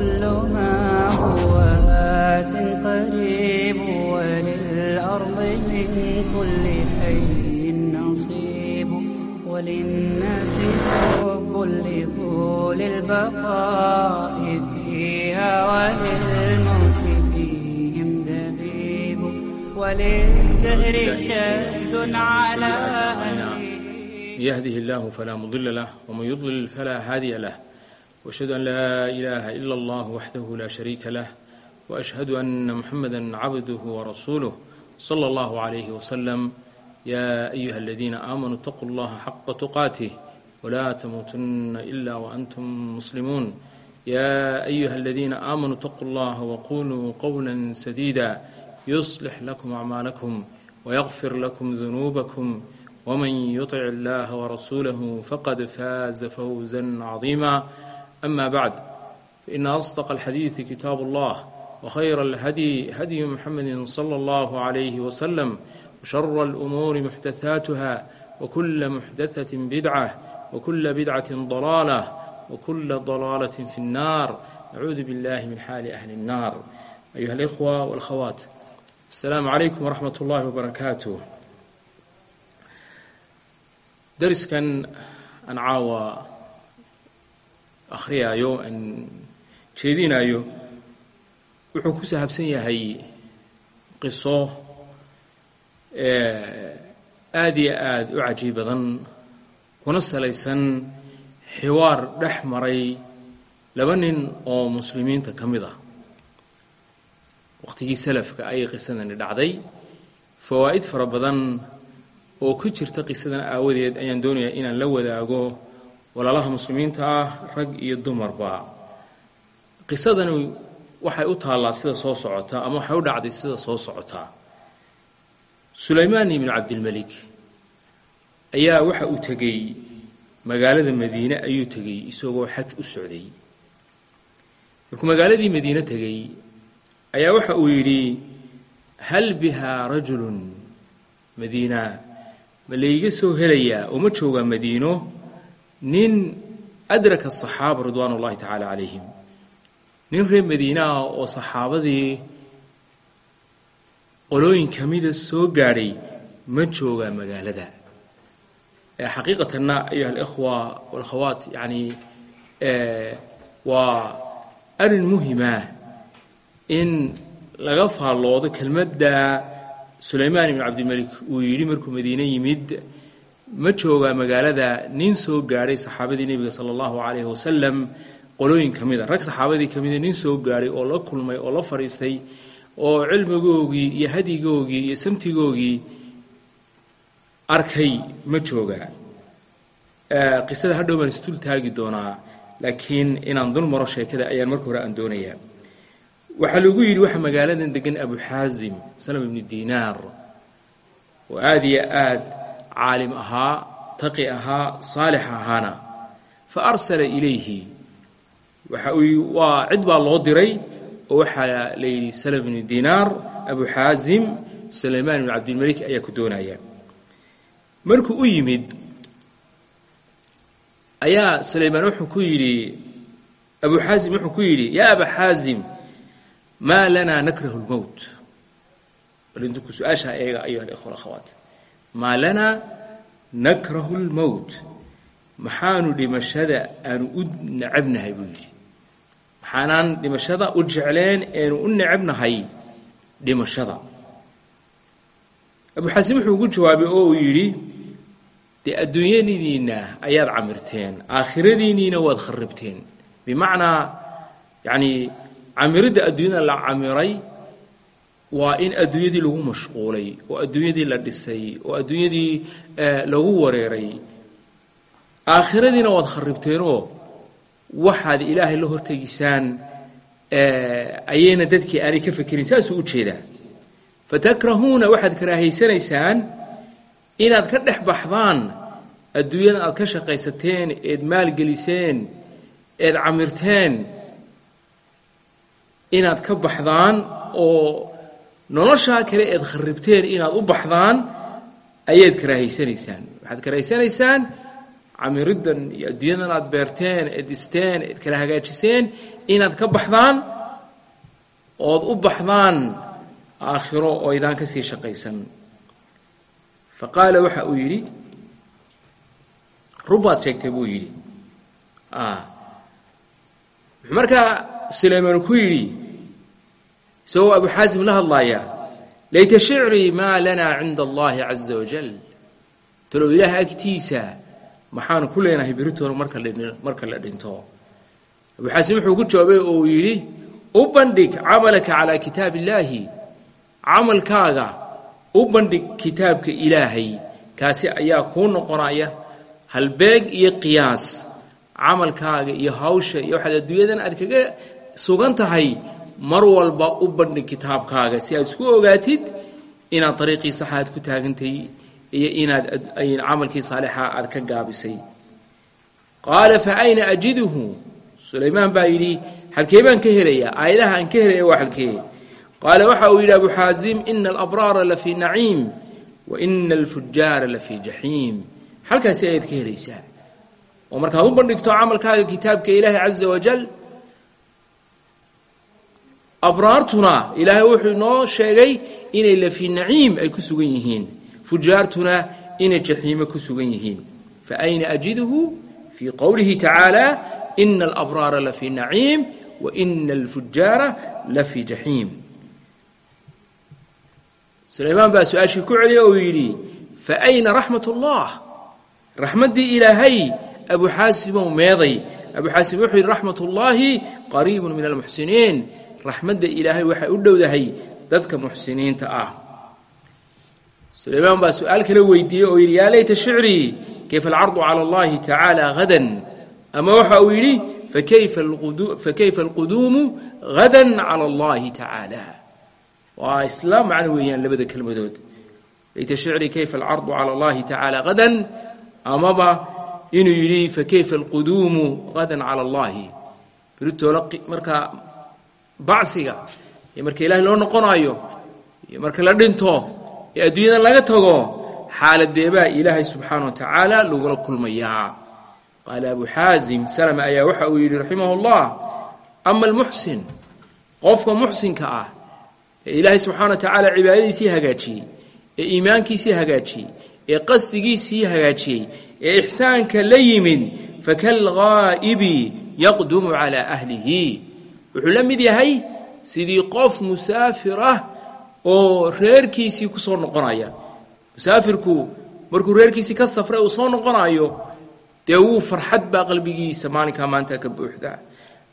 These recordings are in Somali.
كلها هو هات قريب وللأرض من كل حي نصيب وللناس حب لطول البقاء فيها وللموت فيهم دبيب وللدهر شد على أهله يهده الله فلا مضل له ومن يضلل فلا هادي له واشهد ان لا اله الا الله وحده لا شريك له واشهد ان محمدا عبده ورسوله صلى الله عليه وسلم يا ايها الذين امنوا اتقوا الله حق تقاته ولا تموتن الا وانتم مسلمون يا ايها الذين امنوا اتقوا الله وقولوا قولا سديدا يصلح لكم اعمالكم ويغفر لكم ذنوبكم ومن يطع الله ورسوله فقد فاز فوزا عظيما أما بعد فإن أصدق الحديث كتاب الله وخير الهدي هدي محمد صلى الله عليه وسلم وشر الأمور محدثاتها وكل محدثة بدعة وكل بدعة ضلالة وكل ضلالة في النار نعوذ بالله من حال أهل النار أيها الإخوة والأخوات السلام عليكم ورحمة الله وبركاته dariskan aan caawa akhriyaayo aan jeedinayo wuxuu ku sahabsan yahay qiso aad iyo aad u cajiib badan kuna salaysan xiwaar dhex maray laba nin oo muslimiinta ka mid ah. Waqtigii salafka ayay qisadani dhacday. Fawaa'id fara badan oo ku jirta qisadan aawadeed ayaan doonayaa inaan la wadaago walaalaha muslimiinta ah rag iyo dumarba qisadani waxay u taallaa sida soo socota ama waxay u dhacday sida soo socotaa sulaymaan ibnu cabdilmelik ayaa waxa uu tegey magaalada madiine ayuu tegey isagoo xaj u socday. Markuu magaaladii madiine tegey ayaa waxa uu yidhi hal bihaa rajulun madiina ma layga soo helayaa? Oo ma joogaa madiino nin adraka asaxaaba ridwaan ullahi tacaala calayhim. Nin reer madiine ah oo saxaabadii qolooyin ka mida soo gaadhay ma joogaa magaalada. Xaqiiqatanna ayuha alikhwa walakhawaat yacni waa arrin muhima in laga faalloodo kelmadda sulaymaan ibnu cabdilmelik uu yidhi markuu madiine yimid ma joogaa magaalada nin soo gaadhay saxaabadii nebiga sala allahu calayhi wasalam qolooyin ka mida. Rag saxaabadii ka mida nin soo gaadhay oo la kulmay oo la fadhiistay oo cilmigoogii iyo hadigoogii iyo samtigoogii arkay ma joogaa qisada hadhow baan isdul taagi doonaa laakiin inaan dul maro sheekada ayaan marka hore aan doonayaa. Waxaa lagu yidhi waxa magaaladan degan abu xaasim salm ibnu dinaar oo aada iyo aad caalim ahaa taqi ahaa saalix ahaana. Fa arsala ilayhi. Waxa uu waa cid baa loo diray. Oo waxaa la yidhi salm ibnu dinaar abu xaasim sulaymaan ibnu cabdilmelik ayaa ku doonaya. Markuu u yimid ayaa sulaymaan wuxuu ku yidhi abu xaasim wuxuu ku yidhi yaa aba xaasim maa lanaa nakrahu lmowt bal idinku su'aashaa eega ayuha alikhwa akhawaat maa lanaa nakrahu lmowt maxaanu dhimashada aanu u necabnahay buu yidhi. Maxaanaan dhimashada u jecleen eenu u necabnahay dhimashada. Abu xaasim wuxuu ugu jawaabay oo uu yidhi dee adduunyadiinna ayaad camirteen aakhiradiinniina kharibteen bimacnaa yacni camiridda adduunyada la camiray waa in adduunyadii lagu mashquulay oo adduunyadii la dhisay oo adduunyadii lagu wareeray. Aakhiradiina waad kharibteenoo waxaad ilaahay la hortegisaan ayayna dadkii aanay ka fekerin saasuu u jeedaa. Fatakrahuuna waxaad karaahaysanaysaan inaad ka dhex baxdaan adduunyada aad ka shaqaysateen eed maalgeliseen eed camirteen. Inaad ka baxdaan oo noloshaa kale eed kharibteen inaad u baxdaan ayaad karaahaysanaysaan waxaad karahaysanaysaan camiriddan iyo adduunyadan aad beerteen eed dhisteen eed kala hagaajiseen inaad ka baxdaan ood u baxdaan aakhiro oo idaan ka sii shaqaysan. Fa qaala waxa uu yidhi rubaad sheegtay buu yidhi. Markaa sulaymaan ku yidhi isagoo abu xaasim la hadlaaya layta shicrii maa lanaa cinda allahi caza wajal talow ilaah agtiisa maxaanu ku leenahay beritoona marka marka la dhinto. Abu xaasim wuxuu ku jawaabay oo uu yidhi u bandhig camalaka calaa kitaab illaahi camalkaaga u bandhig kitaabka ilaahay. Kaasi ayaa kuu noqonaya halbeeg iyo qiyaas. Camalkaaga iyo hawsha iyo waxaad aad kaga sugan mar walba u bandhig kitaabkaaga si aad isku ogaatid inaad dariiqii saxa aad ku taagantay iyo inaad camalkii saalixa aad ka gaabisay. Qaala fa ayna ajiduhu? Sulaymaan baa yidhi halkee baan ka helayaa? Aayadaha aan ka helaya waa halkee qaala waxa uu yidhi abu xaasim ina alabraara la fii naciim wa ina alfujaara la fii jaxiim. Halkaasi ayaad ka helaysaa. Oo markaad u bandhigto camalkaaga kitaabka ilaahi caza wajal abraartuna ilaahay wuxuu inoo sheegay inay la fii naciim ay ku sugan yihiin. Fujaartuna inay jaxiimo ku sugan yihiin. Fa ayna ajiduhu fii qowlihi tacaala ina alabraara la fii naciim wa ina alfujaara la fii jaxiim. Sulaymaan baa su'aashii ku celiyay oo yidhi fa ayna raxmat ullah raxmaddii ilaahay abu xaasimow meeday. Abu xaasim wuxuu yidhi raxmat ullaahi qariibun min almuxsiniin raxmadda ilaahay waxay u dhowdahay dadka muxsiniinta ah. Sulaymaan baa su'aal weydiiyey oo yidhi yaa layta shicrii kayfa alcardu cala allahi tacaala hadan ama waxa uu yidhi fakayfa alquduumu hadan cala allahi tacaala waa isla macno weeyaan labada kelmadood. Layta shicrii kayfa alcardu cala allahi tacaala hadan amaba inuu yidhi fakayfa alquduumu hadan cala allahi. Biritoola markaa bachiga iyo marka ilaahay loo noqonaayo iyo marka la dhinto ee adduunyadan laga tago xaaladeebaa ilaahay subxaana wa tacaala lagula kulmayaa. Qaala abu xaasim salama ayaa waxa uu yidhi raximah اllah ama almuxsin qofka muxsinka ah ee ilaahay subxaana wa tacaala cibaadadiisii hagaajiyey ee iimaankiisii hagaajiyey ee qasdigiisii hagaajiyey ee ixsaanka la yimid fakalghaa'ibi yaqdumu calaa ahlihi wuxuu la mid yahay sidii qof musaafir ah oo reerkiisii ku soo noqonaya. Musaafirku markuu reerkiisii ka safray uu soo noqonayo dee wuu farxad baa qalbigiisa maalinkaa maanta ka buuxdaa.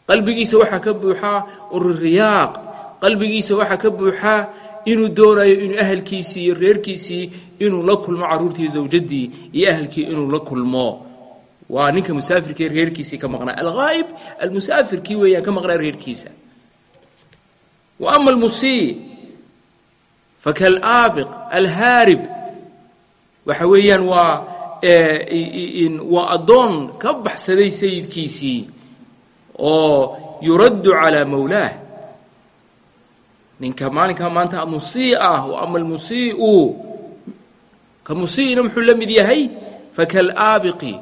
Qalbigiisa waxaa ka buuxaa ururiyaaq qalbigiisa waxaa ka buuxaa inuu doonayo inuu ahalkiisii iyo reerkiisii inuu la kulmo carruurtii zawjaddii iyo ahalkii inuu la kulmo waa ninka musaafirkii reerkiisii ka maqnaa. Alghaa'ib almusaafirkii weeyaan ka maqnaa reerkiisa. Wa ama almusii fakalaabiq alhaarib. Waxa weeyaan waa waa addoon ka baxsaday sayidkiisii oo yuraddu calaa mawlaah. Ninka maalinkaa maanta musii ah wa ama almusii'u. Ka musii'ina muxuu la mid yahay? Fakalaabiqi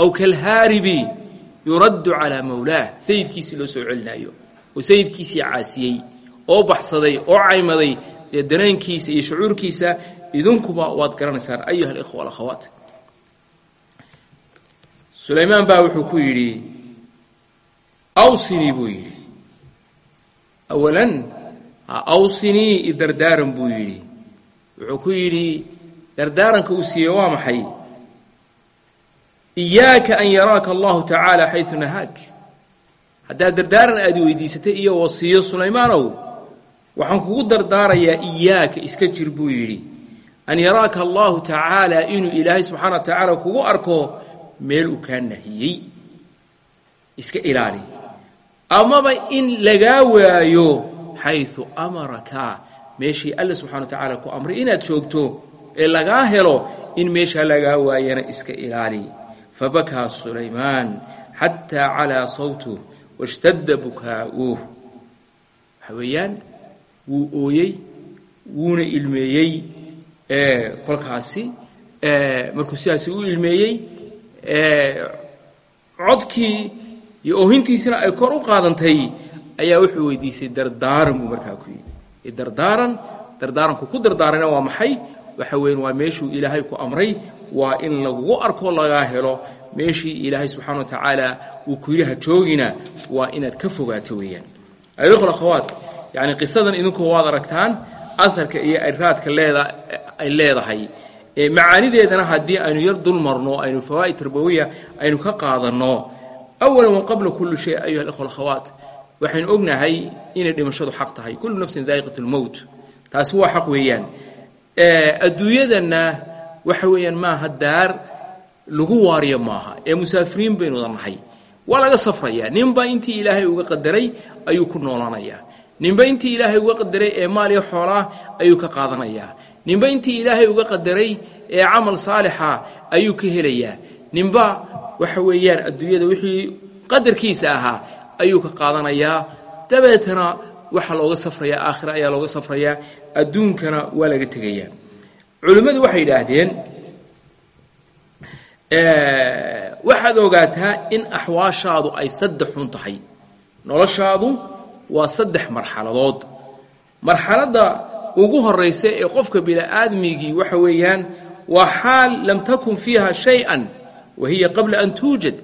aw kalhaaribi yuraddu calaa mawlaah sayidkiisii loo soo celinaayo oo sayidkiisii caasiyey oo baxsaday oo caymaday dee dareenkiisa iyo shucuurkiisa idinkuba waad garanaysaan ayuha alikhwa alakhawaat sulaymaan baa wuxuu ku yidhi awsinii buu yidhi awalan awsinii idardaaran buu yidhi wuxuu ku yidhi dardaaranka uu siiyey waa maxay iyaaka an yaraaka allahu tacaala xaysu nahaak. Haddaad dardaaran aad weydiisatay iyo wasiyo sulaymaanow waxaan kugu dardaarayaa iyaaka iska jir buu yidhi. An yaraaka allahu tacaala inuu ilaahay subxaana wa tacaala kugu arko meel uu kaa nahiyey. Iska ilaali. Amaba in lagaa waayo xaysu amaraka meeshii alla subxana wa tacaala ku amray inaad joogto ee lagaa helo in meeshaa lagaa waayana iska ilaali fabakaa sulaymaan xataa calaa sawtuh washtadda bukaa'uuh waxa weeyaan? wuu ooyey wuuna ilmeeyey kolkaasi markuu sidaasi u ilmeeyey codkii iyo oohintiisina ay kor u qaadantay ayaa wuxuu weydiisay dardaaran buu markaa ku yidhi. Dardaaran dardaaranku ku dardaarana waa maxay waxa weyan waa meeshuu ilaahay ku amray waa in lagugu arko lagaa helo. Meeshii ilaahay subxana wa tacaala uu ku yidhi ha joogina waa inaad ka fogaato weeyaan. Ayukhul akhawaat yacni qisadan idinku waad aragtaan aharka iyo ayraadka leeda ay leedahay. Macaanideedana haddii aynu yar dul marno aynu fawaa'id tarbawiya aynu ka qaadanno. Awalan wa kulli shay ayuha alikhwa alakhawaat waxaynu ognahay inay dhimashadu xaq tahay. Kullu nafsin daa'iqat lmowt taasi waa xaq weeyaan adduunyadanna waxa weeyaan maaha daar lagu waariyo maaha. Ee musaafiriin baynu wada nahay. Waa laga safrayaa. Ninba intii ilaahay uga qadaray ayuu ku noolaanayaa ninba intii ilaahay uga qadaray ee maal iyo xoolaah ayuu ka qaadanayaa ninba intii ilaahay uga qadaray ee camal saalixa ayuu ka helayaa. Ninba waxa weeyaan adduunyada wixii qadarkiisa ahaa ayuu ka qaadanayaa dabeetana waxaa looga safrayaa aakhira ayaa looga safrayaa adduunkana waa laga tegayaa. Culimmadu waxay yidhaahdeen waxaad ogaataa in axwaashaadu ay saddex xun tahay. Noloshaadu waa saddex marxaladood. Marxaladda ugu horaysa ee qofka bini'aadmigii waxa weeyaan waa xaal lam takun fiiha shay-an wa hiya qabla an tuujad.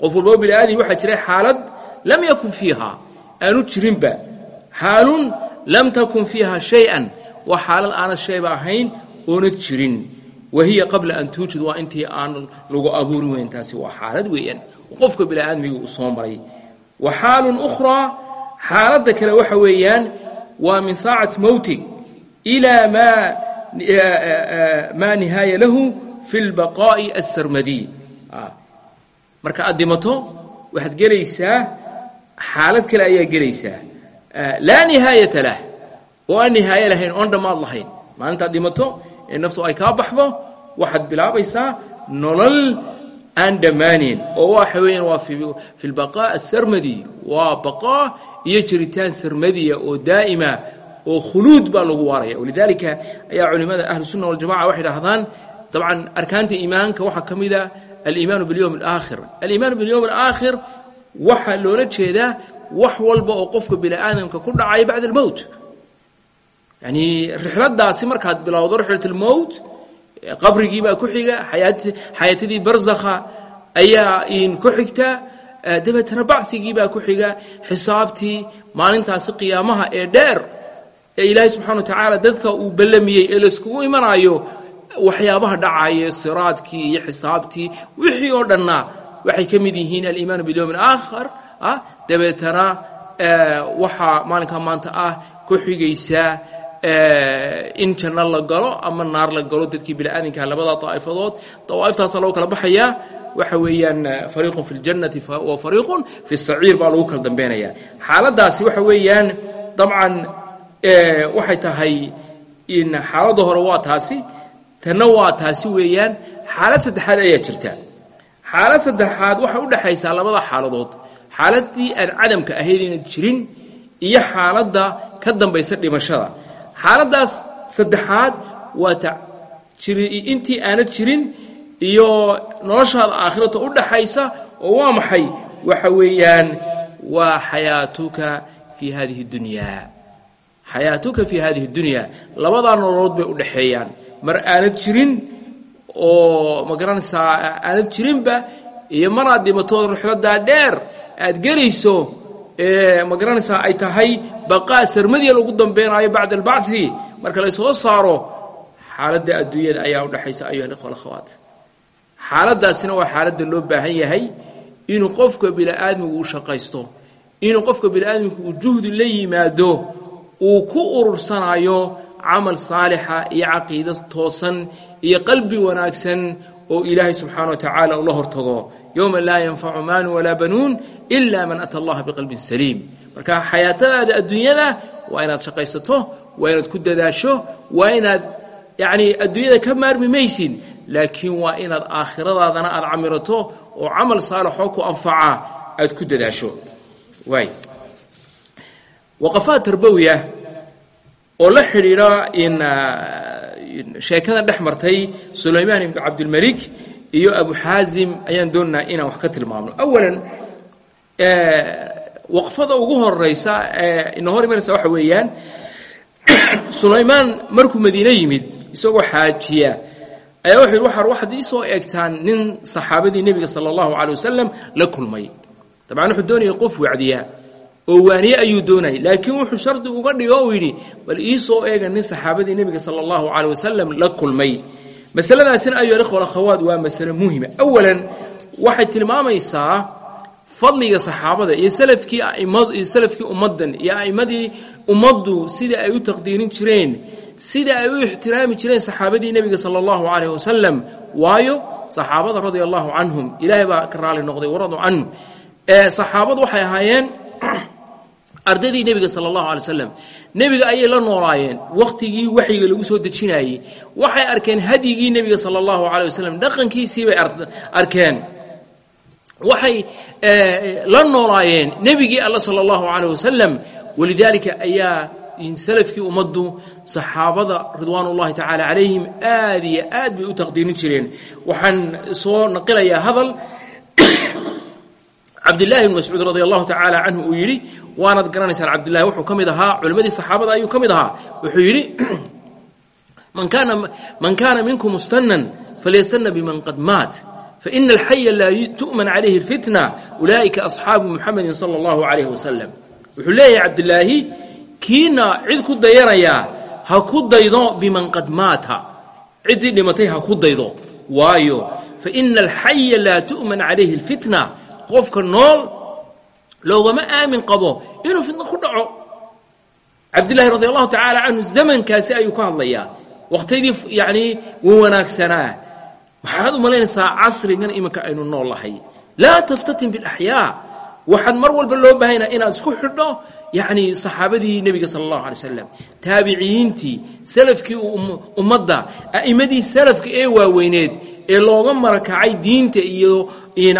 Qof walbaba bini'aadmi waxaa jiray xaalad lam yakun fiiha aanu jirinba. Xaalun lam takun fiiha shay-an. Waa xaalad shayba ahayn oonad jirin. Wa hiya qabla an tuujad waa intii aan lagu abuurin weyn taasi waa xaalad weeyaan. Qofka bini'aadmigii uu soo maray. Wa xaalun ukhraa xaaladda kale waxa weeyaan waa min saacati mowtig ilaa maa maa nihaaya lahu fi lbaqaa'i asarmadiy marka aad dhimato waxaad xaalad kale ayaa gelaysaa laa nihaayata lah. Oo aan nihaaye lahayn oon dhammaad lahayn. Maalintaad dhimato ee naftu ay kaa baxdo waxaad bilaabaysaa nolol aan dhammaanayn. Oo waxa weeyaan waa fi lbaqaa asarmadi waa baqaa iyo jiritaan sarmadiya oo daa'ima oo khuluud baa lagu waaraya. Walidaalika ayaa culimmada ahlu sunna waljamaca waxay dhahdaan dabcan arkaanta iimaanka waxaa ka mid a aliimaanu bilyowm alaakhir aliimaanu bilyowm alaakhir waxaa loola jeedaa wax walba oo qofka bini aadamka ku dhacaya bacda almowt yani rixladaasi markaad bilowdo rixlat almowt qabrigiibaa ku xiga xayaatadii barzakha ayaa in ku xigta dabeetana bachigiibaa ku xiga xisaabtii maalintaasi qiyaamaha ee dheer ee ilaahay subxana wa tacaala dadka uu ballamiyey ee layskugu imanaayo waxyaabaha dhacaya siraadkii iyo xisaabtii wixii oo dhanna waxay ka mid yihiin aliimaanu bilyowm alaakhar dabeetana waxaa maalinkaa maanta ah ku xigaysaa in janno la galo ama naar la galo dadkii bini'aadinka labada daa'ifadood dawaa'iftaasa lagu kala baxayaa waxa weeyaan fariiqun fi ljannati wa fariiqun fi saciir baa lagu kala dambeynaya. Xaaladdaasi waxa weeyaan dabcan waxay tahay in xaaladda hore waa taasi tanna waa taasi weeyaan xaalad saddexaad ayaa jirta. Xaalad saddexaad waxay u dhexaysaa labada xaaladood xaaladdii aan cadamka ahayd jirin iyo xaaladda ka dambaysa dhimashada. Xaaladdaas saddexaad waa intii aanad jirin iyo noloshaada aakhirata u dhaxaysa oo waa maxay? Waxa weeyaan waa xayaatuka fii hadihi dunyaa. Xayaatuka fii hadihi dunyaa labadaa nololood bay u dhaxeeyaan. Mar aanad jirin oo ma garanaysaa aanad jirinba iyo maraad dhimato rixladaa dheer aad gelayso ma garanaysaa ay tahay baqaa sarmadiya lagu dambeenaayo bacda albachi marka laysoo saaro xaaladda adduunyada ayaa udhexaysa ayuha alikhwa alakhawaat xaaladdaasina waa xaaladda loo baahan yahay inuu qofka bini'aadmigu uu shaqaysto inuu qofka bini'aadmigu uu juhdi la yimaado uu ku urursanayo camal saalixa iyo caqiido toosan iyo qalbi wanaagsan oo ilaahay subxaana wa tacaala ula hortago yowma laa yanfacu maalu walaa banuun ila man ata allaha biqalbin saliim marka xayaatadaada adduunyada waa inaad shaqaysato waa inaad ku dadaasho waa inaad yacni adduunyada ka maarmi maysin laakiin waa inaad aakhiradaadana aad camirato oo camal saalixoo ku anfaca aad ku dadaasho waay waqafaad tarbawiya oo la xidhiidha sheekada dhex martay sulaymaan ibnu cabdilmalik iyo abu xaazim ayaan doonaynaa inaan wax ka tilmaamno. Awalan waqfada ugu horeysa ina hor imanaysa waxa weeyaan sulaymaan markuu madiine yimid isagoo xaajiya ayaa wuxuu yidhi waxaar waxaad ii soo eegtaan nin saxaabadii nebiga sala allahu calay la kulmay. Dabcan wuxuu doonayay qof wacdiya oo waaniye ayuu doonayay. Laakiin wuxuu shardi uga dhigo uu yidhi bal ii soo eega nin saxaabadii nebiga sala allahu calay la kulmay masaladaasina ayuha alikhwa alakhawaat waa masale muhima awalan waxay tilmaamaysaa fadliga saxaabada iyo salafkii salafkii ummaddan iyo a'immadii ummaddu sida ay u taqdiirin jireen sida ay u ixtiraami jireen saxaabadii nebiga sala allahu calayh wasalam waayo saxaabada radia allahu canhum ilaahay baa ka raali noqday waradu canhum ee saxaabadu waxay ahaayeen ardaydii nebiga sala allahu alay wasalam nebiga ayay la noolaayeen wakhtigii waxyiga lagu soo dejinayey. Waxay arkeen hadyigii nebiga sala allahu calay dhaqankiisii bay arkeen. Waxay la noolaayeen nebigii alla sala allahu calayh walidaalika ayaa salafkii ummaddu saxaabada ridwaan tacaala calayhim aad iyo aad bay u taqdiirin jireen. Waxaan soo naqilayaa hadal. Cabdillaahi bn mascuud radi allahu tacaala canhu uu yidhi waanaad garanaysaan cabdillahi wuxuu ka mid ahaa culimmadii saxaabada ayuu ka mid ahaa. Wuxuu yidhi man kaana minkum mustanan falyastana biman qad maat. Faina alxaya laa tu'man calayhi اlfitna ulaa'ika asxaabu muxamedin sala allahu calayh wasalam wuxuu leeyahay cabdilaahi kiina cid ku dayanayaa ha ku daydo biman qad maata. Ciddii dhimatay ha ku daydo. Waayo faina alxaya laa tu'man calayhi اlfitna qofka nool loogama aamin qabo inuu fitno ku dhaco. Cabdillahi radi allahu tacaala canhu zamankaasi ayuu ka hadlayaa. Waqtidii yacnii wa wanaagsanaa. Maxaad u malaynaysaa casrigan iminka aynu nool lahay. Laa taftatin biاlaxyaa waxaad mar walba loo baahanya inaad isku xidho yacni saxaabadii nebiga sala allahu alay slam taabiciyiintii salafkii ummadda a'immadii salafka ee waaweyneed ee looga marakacay diinta iyo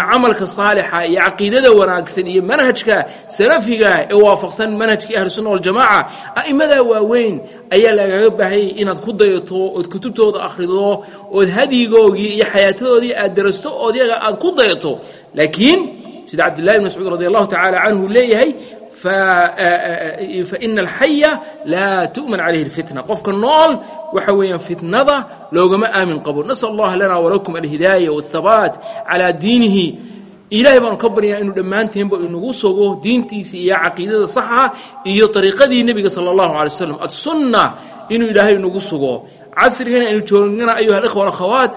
camalka saalixa iyo caqiidada wanaagsan iyo manhajka salafiga ee waafaqsan manhajkii ahlusunna waljamaca a'immadaa waaweyn ayaa lagaga baahayay inaad ku dayato ood kutubtooda akhrido ood hadyigoogii iyo xayaatadoodii aad darasto ood yaga aad ku dayato. Laakiin sida cabdillahi bn mascuud radi allahu tacaala canhu leeyahay faina alxaya laa tu'man calayhi اlfitna qofka nool waxa weeyaan fitnada loogama aamin qabo nasal allah lana walakum alhidaaya wاthabaat calaa diinihi. Ilahay baanu ka baryaa inuu dhammaanteenba inagu sogo diintiisa iyo caqiidada saxa iyo ariiqadii nebiga sala allahu alay slam adsunna inuu ilaahay inagu sugo casrigan aynu joogana ayuha alikhwa alakhawaat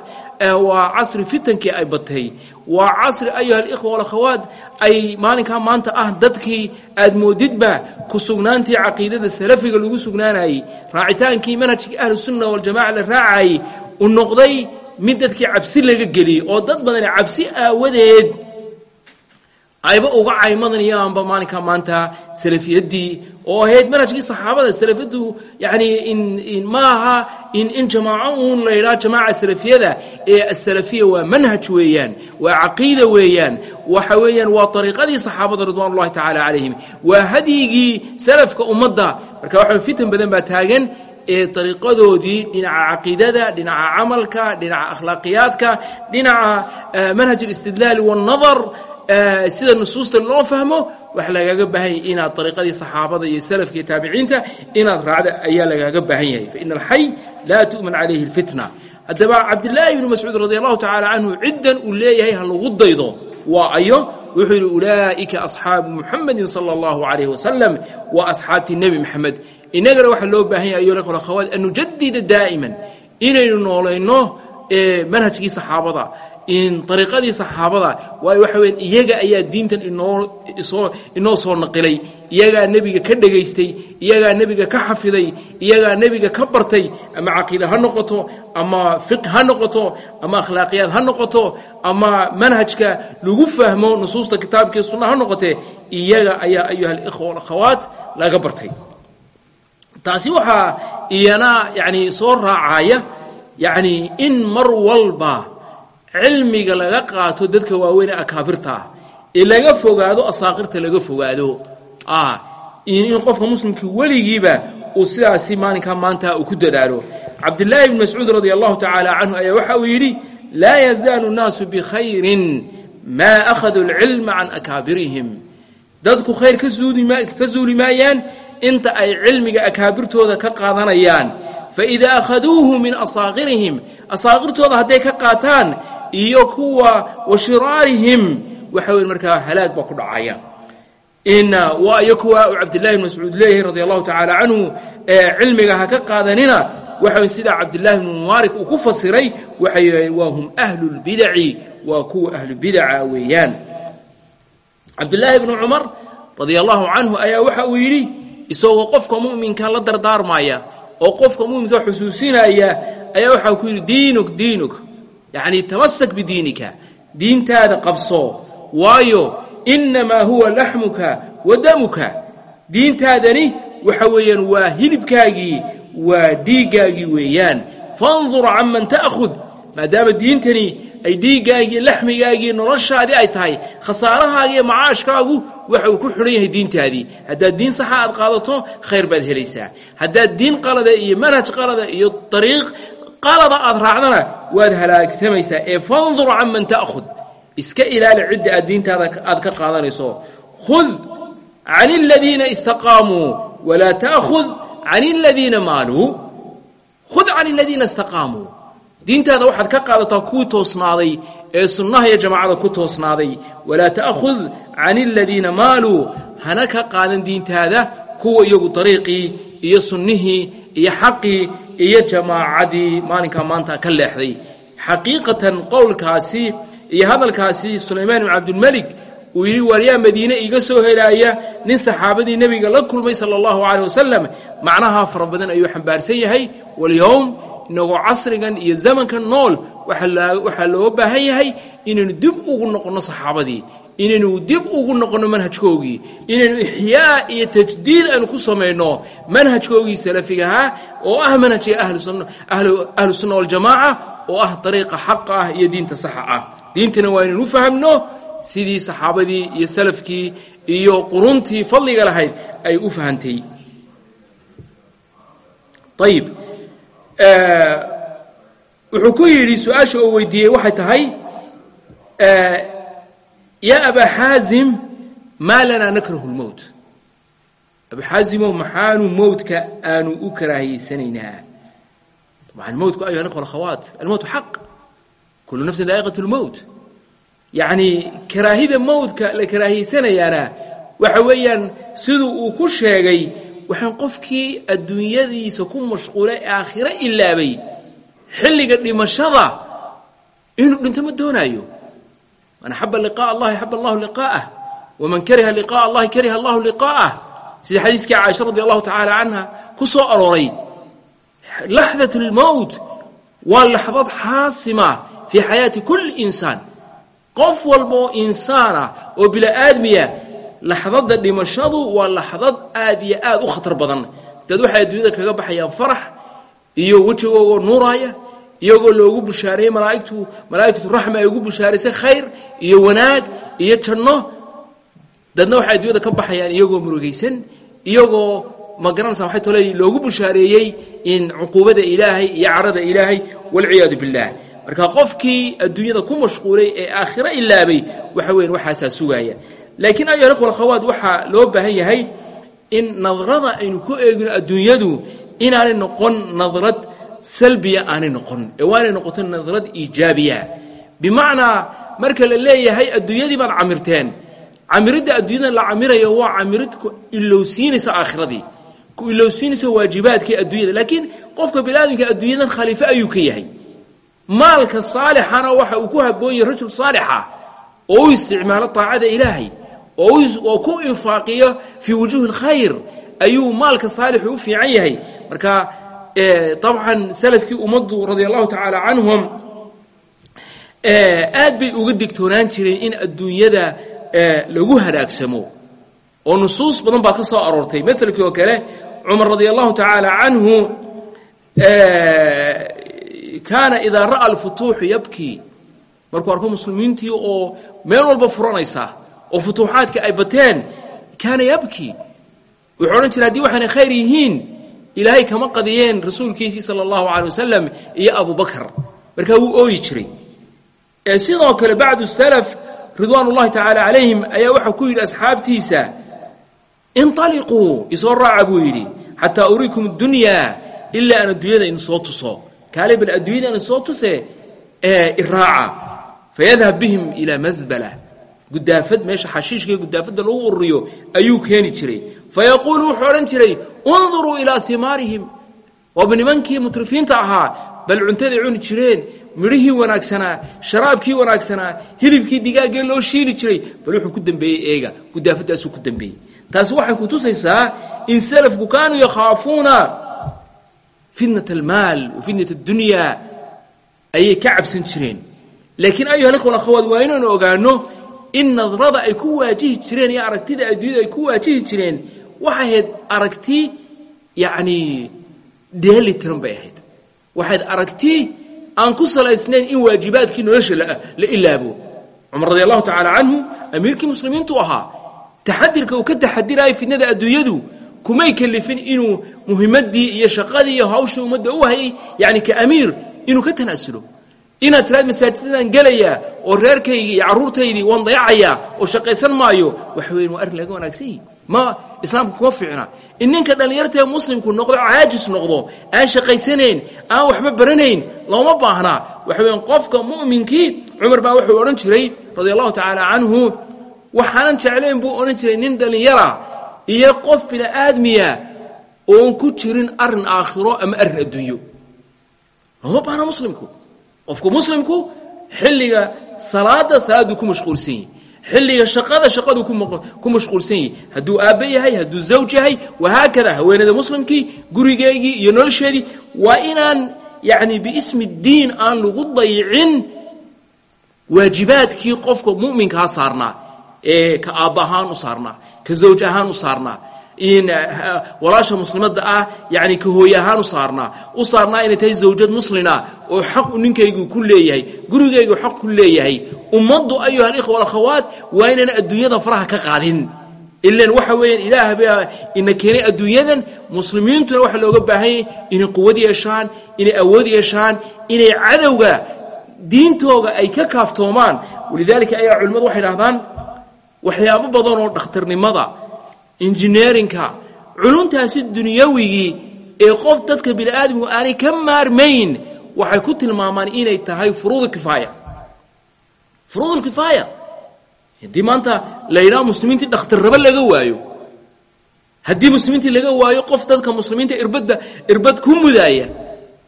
waa casri fitankii ay batay waa casri ayuha alikhwa walakhawaat ay maalinkaa maanta ah dadkii aad moodidba ku sugnaantii caqiidada salafiga lagu sugnaanayey. Raacitaankii manhajkii ahlusunna waljamaca la raacayey u noqday mid dadkii cabsi laga geliyey oo dad badani cabsi aawadeed ayba uga caymadayaanba maalinkaa maanta salafiyaddii. Oo ahayd manhajkii saxaabada salafiyaddu yacnii ma aha in jamaaco uun la yidhaha jamaaca salafiyada ee asalafiya waa manhaj weeyaan waa caqiida weeyaan waxa weeyaan waa ariiqadii saxaabada ridwan ullahi tacaala calayhim. Waa hadyigii salafka ummadda. Marka waxa fitan badan baa taagan ee ariiqadoodii dhinaca caqiidada dhinaca camalka dhinaca akhlaaqiyaadka dhinaca manhaj alistidlaali waاnnadar sida nusuusta loo fahmo waxa lagaaga baahan yahay inaad ariiqadii saxaabada iyo salafka iyo taabiciinta inaad raacda ayaa lagaaga baahan yahay faina alxay laa tu'man calayhi اlfitna haddaba cabdillaahi ibnu mascuud radi allahu tacala canhu ciddan uu leeyahay ha lagu daydo waa ayo wuxuu yidhi ulaa'ika asxaabu muxamedin sala allahu calayh wasalam waa asxaabtii nebi moxamed innagana waxaa loo baahan yahay ayo akhawaat an nujadida daa'iman inaynu noolayno manhajkii saxaabada ariiqadii saxaabada waayo waxa weya iyaga ayaa diintan inoo soo inoo soo naqilay. Iyagaa nebiga ka dhegaystay iyagaa nebiga ka xafiday iyagaa nebiga ka bartay. Ama caqiida ha noqoto ama fiq ha noqoto ama akhlaaqiyaad ha noqoto ama manhajka lagu fahmo nusuusta kitaabkii sunna ha noqotee iyaga ayaa ayuha alikhwa walakhawaat laga bartay. Taasi waxaa iyana yani soo raacaya yani in mar walba cilmiga laga qaato dadka waaweyn ee akaabirta ah ee laga fogaado asaakirta laga fogaado. In qofka muslimkii weligiiba uu sidaasi maalinkaa maanta uu ku dadaalo. Cabdillaahi bn mascuud radi allahu tacaala canhu ayaa waxa uu yidhi laa yazaalu nnaasu bikhayrin maa akhaduu alcilma can akaabirihim. Dadku khayr ka suuli maayaan inta ay cilmiga akaabirtooda ka qaadanayaan. Faidaa akhaduuhu min asaakirihim asaakirtooda hadday ka qaataan iyo kuwa wa shiraarihim waxa weyn markaa halaag baa ku dhacaya. Ina waa iyo kuwa uu cabdillahi bn mascuud leeyahay radi allahu tacaala canhu ee cilmiga ha ka qaadanina waxa sidaa cabdillahi bnu mubaarik uu ku fasiray waxay yidhahdeen waa hum ahlu lbidaci waa kuwa ahlu bidaca weeyaan. Cabdillaahi bnu cumar radia allahu canhu ayaa waxa uu yidhi isagoo qofka mu'minka la dardaarmaya oo qofka mu'minka xusuusinaya ayaa waxaa ku yidhi diinuk diinuk yacni tamasak bidiinika. Diintaada qabso. Waayo innamaa huwa laxmuka wa damuka. Diintaadani waxa weeyaan waa hilibkaagii waa dhiiggaagii weeyaan. Fandur canman ta'khud. Maadaama diintani ay dhiiggaagii laxmigaagii noloshaadii ay tahay khasaarahaagiiyo macaashkaagu waxa uu ku xidhan yahay diintaadii. Haddaad diin saxa aad qaadato khayr baad helaysaa. Haddaad diin qalada iyo manhaj qalada iyo dariiq qalada aad raacdana waad halaagsamaysaa ee fandur canman ta'khud. Iska ilaali cidda aad diintaada aad ka qaadanayso. Khud can aladiina istaqaamuu walaa ta'khud can aladiina maaluu khud can aladiina istaqaamuu diintaada waxaad ka qaadataa kuwii toosnaaday ee sunnaha iyo jamaacada ku toosnaaday. Walaa ta'khud can aladiina maaluu hana ka qaadan diintaada kuwa iyagu dariiqii iyo sunnihii iyo xaqii iyo jamaacadii maalinkaa maanta ka leexday. Xaqiiqatan qowlkaasi iyo hadalkaasi sulaymaan ibn cabdilmelik uu yidhi waaryaa madiine iiga soo helaaya nin saxaabadii nebiga la kulmay sala allahu caleyh wasalam macnaha fara badan ayuu xambaarsan yahay. Walyowm inagoo casrigan iyo zamankan nool waxaa loo baahan yahay inaynu dib ugu noqonno saxaabadii inaynu dib ugu noqonno manhajkoogii inaynu ixyaa iyo tajdiid aynu ku samayno manhajkoogii salafigahaa oo ah manhajka ahlu sunna waljamaaca oo ah dariiqa xaqa ah iyo diinta saxa ah. Diintana waa inaynu fahamno sidii saxaabadii iyo salafkii iyo quruntii fadliga lahayd ay u fahantay ayib wuxuu ku yidhi su'aasha oo weydiiyey waxay tahay yaa abaa xaazim maa lanaa nakrahu lmowt abaa xaazimow maxaanu mowtka aanu u karaahiyeysanaynaa طبعا الموت أيها الأخوة والأخوات الموت حق كل نفس ذائقة الموت يعني كراهية موت لكراهية سنة يانا وحويا سيدو وكل شيء وحن قفكي الدنيا دي سكون مشغولة آخرة إلا بي man axaba liqaa allahi axaba allahu liqaa'ah. Waman kariha liqaa allahi kariha allahu liqaa'ah. Sida xadiiskii caaisha radi allahu tacaala canha ku soo arooray laxdat lmowt waa laxdad xaasima fii xayaati kulli insaan. Qof walba oo insaana oo bila'aadmiya laxdada dhimashadu waa laxdad aad iyo aad u khatar badan. Dad waxay adduunyada kaga baxayaan farax iyo wejigoogo nuuraaya iyagoo loogu bushaareeyey malaaigtu malaa'ikatu raxma ay ugu bushaaraysay khayr iyo wanaag iyo janno. Dadna waxay adduunyada ka baxayaan iyagoo murugaysan iyagoo ma garanaysaa waxay tole loogu bushaareeyey in cuquubada ilaahay iyo carada ilaahay walciyaadu billaah marka qofkii adduunyada ku mashquulay ee aakhiro ilaabay waxa weyan waxaasaa sugaaya laakiin ayuha ikhwa akhawaat waxaa loo baahan yahay in nadrada aynu ku eegno adduunyadu inaanay noqon nadrad salbiya aanay noqon. Ee waanay noqoto nadrad iijaabiya bimacnaa marka la leeyahay adduunyadii baad camirteen. Camiridda adduunyada la camirayo waa camirid ku ilowsiinaysa aakhiradii ku ilowsiinaysa waajibaadkii adduunyada. Laakiin qofka biniaadamka adduunyadan khaliifo ayuu ka yahay. Maalka saalixana waxa uu ku habboon yahay rajul saalixa oo u isticmaalo taacada ilaahay oo ku infaaqiyo fii wujuuhi اlkhayr ayuu maalka saalixu u fiican yahay. Marka dabcan salafkii ummaddu radia allahu tacaala canhum aad bay uga digtoonaan jireen in adduunyada lagu halaagsamo oo nusuus badan baa ka soo aroortay. Maalkii oo kale cumar radia allahu tacaala canhu kaana idaa ra'a alfutuuxu yabkii markuu arko muslimiintii oo meel walba furanaysa oo futuuxaadka ay bateen kaana yabkii wuxuu odhan jira haddii waxaanay khayr yihiin ilaahay kama qadiyeen rasuulkiisii sala allahu calay wasalam iyo abubakar markaa wuu ooyi jiray. Sidoo kale bacdu salaf ridwaan ullahi tacaala ayaa waxaa ku yidhi asxaabtiisa inطaliquu isoo raaca buu yidhi xataa uriikum dunyaa ilaa aan adduunyada soo tuso. Kaale bal adduunyada idin soo tuse ee iraaca fayadhab bihim ilaa masbala gudaafad meesha xashiishka iyo lagu ururiyo ayuu keeni jiray fayaquulu wuxuu odhan jiray unduruu ilaa himaarihim waaba nimankii mutrifiinta ahaa bal cuntaday cuni jireen midhihii wanaagsanaa sharaabkii wanaagsanaa hilibkii digaaggee loo shiili jiray bal wuxuu ku dembeeyey eega gudaafaddaasuu ku dembeeyey taasi waxay ku tusaysaa in salafku kaanuu yakhaafuuna fitnat almaal wa fitnat addunya ayay ka cabsan jireen laakiin ayuha alikhwa alakhawaad waa inaynu ogaano in nadrada ay ku waajihi jireen iyo aragtida adduunyada ay ku waajihi jireen waxay ahayd aragti yacni dheeli tiran bay ahayd. Waxayd aragti aan ku salaysnayn in waajibaadkii nolosha la ilaabo. Cumar radi allahu tacaala canhu amiirkii muslimiintu ahaa taxadirka uu ka taxadiraayo fitnada adduunyadu kumay kelifin inuu muhimadii iyo shaqadii iyo hawshii ummadda u hayay yani ka amiir inuu ka tanaasulo. Inaad tiraad masaajidadaan gelayaa oo reerkaygii iyo carruurtaydii waan dayacayaa oo shaqaysan maayo waxa weyan waa arrin laga wanaagsan yihi ma islaamka kuma fiicna. In ninka dhallinyartaee muslimku noqdo caajis noqdo aan shaqaysanayn aan waxba baranayn looma baahnaa waxa weyan qofka mu'minkii cumar baa wuxuu odhan jiray radia allahu tacaala canhu waxaanan jeclayn buu odhan jiray nin dhallinyara iyo qof bini'aadmiya oon ku jirin arrin aakhiro ama arrin adduunyo. Looma baahna muslimku. Qofku muslimku xilliga salaada salaaduu ku mashquulsan yahi xilliga shaqada shaqaduu ku mashquulsan yahi hadduu aabbe yahay hadduu zawj yahay wahaakada haweenada muslimkii gurigeygii iyo nolosheedii waa inaan yacni biismi diin aan lagu dayicin waajibaadkii qofka mu'minkaa saarnaa ee ka aabba u saarnaa ka zawj ahaan u saarnaa walaasha muslimadda ah yani ka hooye ahaan u saarnaa. U saarnaa inay tahay zawjad muslina oo xaq ninkaygu ku leeyahay gurigaygu xaq ku leeyahay. Ummaddu ayuha alikhwa alakhawaat waa inaan adduunyada faraha ka qaadin. Ilan waxa weeyaan ilaah baa ina keenay adduunyadan muslimiintuna waxaa looga baahan inay quwad yeeshaan inay awood yeeshaan inay cadowga diintooga ay ka kaaftoomaan. Walidaalika ayaa culimmadu waxay dhahdaan waxyaabo badan oo dhakhtarnimada injineerinka culuntaasi dunyawigii ee qof dadka bini aadamku aanay ka maarmayn waxay ku tilmaamaan inay tahay furuud kifaaya. Furuud kifaaya? Haddii maanta la yidhaha muslimiintii dhakhtarraba laga waayo haddii muslimiintii laga waayo qof dadka muslimiinta irbadda irbad ku mudaaya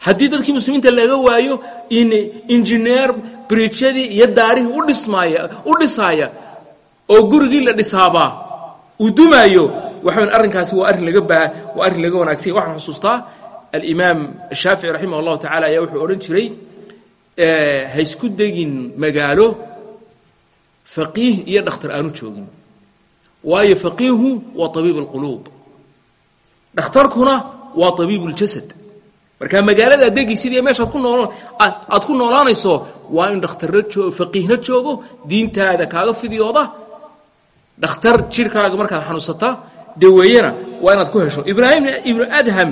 haddii dadkii muslimiinta laga waayo in injineer brijadii iyo daarihii u dhismaaya u dhisaaya oo gurigii la dhisaabaa uu dumaayo waxawn arrinkaasi waa arrin laga baa waa arrin laga wanagsanya waxaan xusuustaa alimaam ashaafici raximah allahu tacala ayaa wuxuu odhan jiray ha isku degin magaalo faqiih iyo dhakhtar aanu joogin. Waayo faqiihu waa tabiib alquluub dhakhtarkuna waa tabiib اljasad marka magaalada degaysid iyo meeshaad ku nool aad ku noolaanayso waa in dhakhtarna faqiihna joogo diintaada kaaga fidiyooda dhakhtar jirkaaga markaad xanuunsata daweeyena waa inaad ku hesho. Ibraahim ibnu adham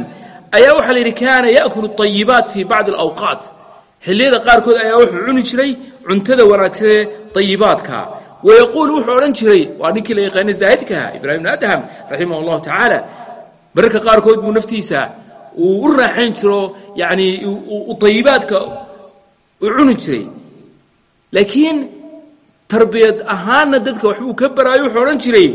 ayaa waxaa la yidhi kaana yaakulu ayibaat fii bacdi alawqaat. Xilliyada qaarkood ayaa wuxuu cuni jiray cuntada wanaagsanee ayibaadka wayaquul wuxuu odhan jiray waa ninkii la yaqaana zaahidkaha ibrahim ibnu adham raximah allahu tacaala bararka qaarkood buu naftiisa uu u raaxayn jiro yanii ayibaadka uu cuni jiray. Laakiin tarbiyad ahaanna dadka waxbuu ka baraayo wuxuu odhan jiray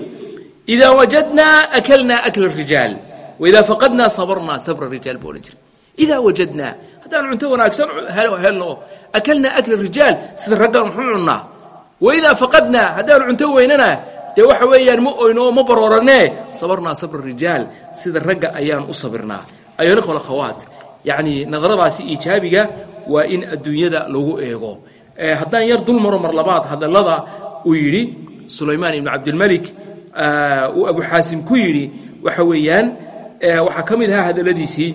idaa wajadnaa akalnaa akla rijaal waidaa faqadnaa sabarnaa sabra rijaal buu odhan jiray. Idaa wajadnaa haddaan cunto wanaagsan helno akalnaa akla rijaal sida raggaan waxu cunnaa waidaa faqadnaa haddaan cunto weynana dee waxa weeyaan ma oyno ma barooranee sabarnaa sabra rijaal sida ragga ayaan u sabirnaa. Ayo ikhwa akhawaat yacni nadaradaasi iijaabiga waa in adduunyada lagu eego haddaan yar dul maro mar labaad hadallada uu yidhi sulaymaan ibnu cabdilmalik uu abu xaasim ku yidhi waxa weeyaan waxaa ka mid ahaa hadalladiisii.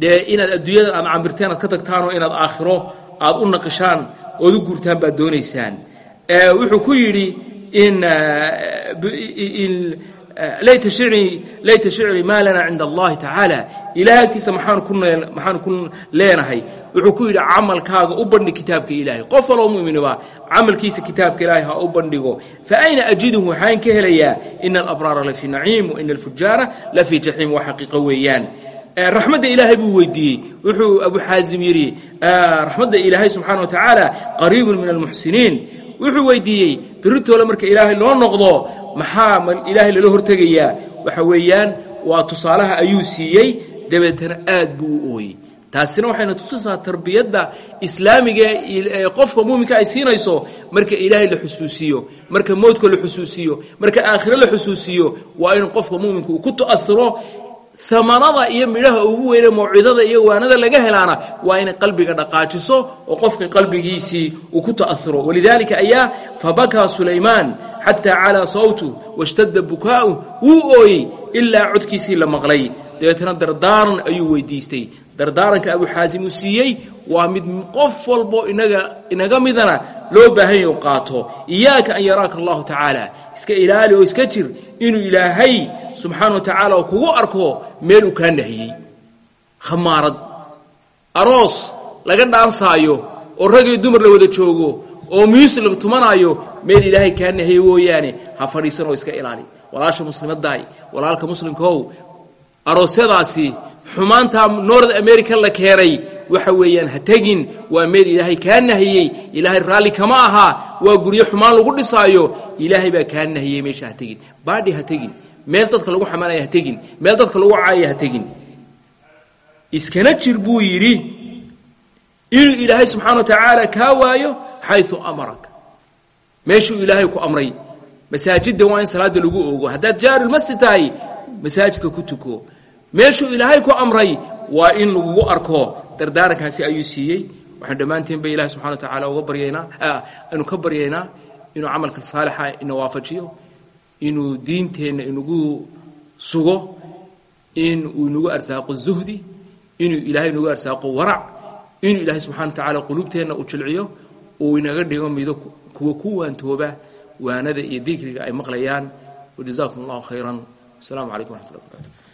Dee inaad adduunyada aad cambirteen aad ka tagtaanoo inaad aakhiro aad u naqishaan ood u guurtaan baad doonaysaan. Wuxuu ku yidhi in layta shicrii maa lanaa cinda allahi tacaala ilahay agtiisa maxaanu ku leenahay wuxuu ku yidhi camalkaaga u bandhig kitaabka ilaahay qof waloo mu'miniba camalkiisa kitaabka ilaahay ha u bandhigo fa ayna ajiduhu waxaan ka helayaa ina alabraara la fii naciim wa ina alfujaara la fii jaxiim waa xaqiiqo weeyaan raxmadda ilaahay buu weydiiyey wuxuu abu xaasim yidhi raxmadda ilaahay subxaana wa tacaala qariibun min almuxsiniin wuxuu weydiiyey biritoole marka ilaahay loo noqdo maxaa ilaahay lala hortegayaa? Waxa weeyaan waa tusaalaha ayuu siiyey dabeetana aad buu u ooyey. Taasina waxayna tusisaa tarbiyadda islaamiga ee qofka muuminka ay siinayso marka ilaahay la xusuusiyo marka mowdka la xusuusiyo marka aakhiro la xusuusiyo waa in qofka muuminka uu ku ta'ahuro amanada iyo midhaha ugu weyne mawcidada iyo waanada laga helaana waa inay qalbiga dhaqaajiso oo qofka qalbigiisii uu ku ta'ahuro walidaalika ayaa fabakaa sulaymaan xataa calaa sawtu washtadda bukaa'u wuu ooyey ilaa codkiisii la maqlay. Dabeetana dardaaran ayuu weydiistay dardaaranka abu xaasim uu siiyey waa mid qof walbo inaga inaga midana loo baahan yahy qaato. Iyaaka an yaraaka allahu tacaala. Iska ilaali oo iska jir inuu ilaahay subxaana wa tacaala kugu arko meel uu kaa nahiyey. Khamaarad aroos laga dhaansaayo oo rag dumar la wada joogo oo muusig la tumanaayo meel ilaahay kaa nahiyey wooyaane ha fadhiisan oo iska ilaali. Walaasha muslimadaay walaalka muslimkaow aroosyadaasi xumaantaa north america la keenay waxa weeyaan ha tegin waa meel ilaahay kaa nahiyey. Ilaahay raalli kama ahaa waa guryo xumaan lagu dhisaayo. Ilaahay baa kaa nahiyey meesha ha tegin. Baadhi ha tegin. Meel dadka lagu xamaanaya ha tegin. Meel dadka lagu caayaya ha tegin. Iskana jir buu yidhi inuu ilaahay subxaana wa tacaala kaa waayo xayu amaraka meeshuu ilaahay ku amray. Masaajidda waa in salaada lagu ogo haddaad jaarulmasjid tahay masaajidka ku tuko meeshuu ilaahay ku amray waa in lagugu arko. Dardaarankaasi ayuu siiyey. Waxaan dhammaanteen ba ilahi subxana wa uga baryaynaa aynu ka baryaynaa inuu camalka saalixa ina waafajiyo inuu diinteenna inagu sugo in uu inagu arsaaqo zuhdi inuu ilaahay inagu arsaaqo warac inuu ilaahay subxana wa quluubteenna u jilciyo uu inaga dhigo mido kuwa ku waantooba waanada iyo dikriga ay maqlayaan. Wajazakum allahu khayran wasalaamu calaykum wraxmat lla barkatu